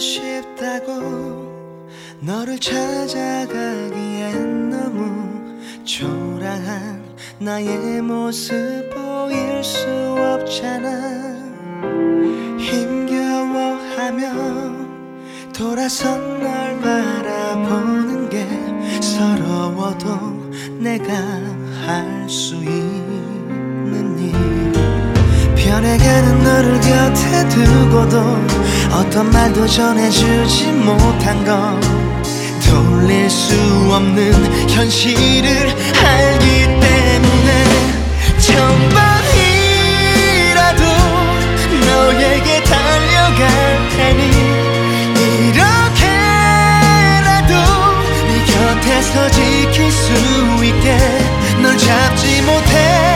싶다고 너를 찾아가기엔 너무 초라한 나의 모습 보일 수 없잖아. 힘겨워하며 돌아선 널 바라보는 게 서러워도 내가 할 수 있는 일. 변해가는 너를 곁에 두고도 어떤 말도 전해주지 못한 건 돌릴 수 없는 현실을 알기 때문에 천번이라도 너에게 달려갈 테니 이렇게라도 네 곁에서 지킬 수 있게 널 잡지 못해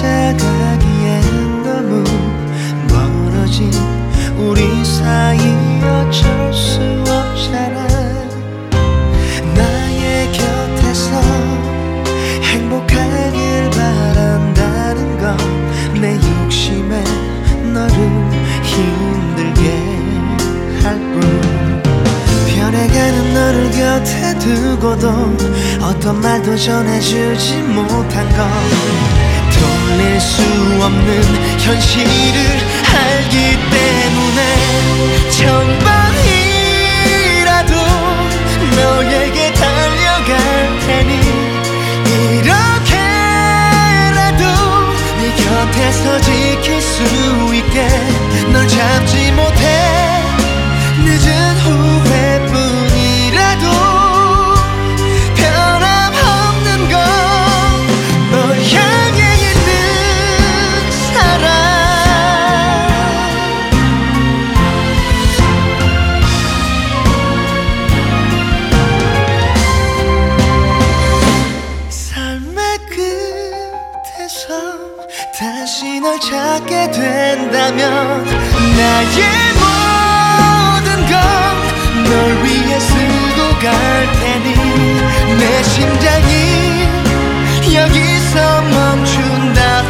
찾아가기엔 너무 멀어진 우리 사이 어쩔 수 없잖아. 나의 곁에서 행복하길 바란다는 건 내 욕심에 너를 힘들게 할 뿐. 변해가는 너를 곁에 두고도 어떤 말도 전해주지 못한 건 수 없는 현실을 알기 때문에 찾게 된다면 나의 모든 건 널 위해 쓰고 갈 테니 내 심장이 여기서 멈춘다.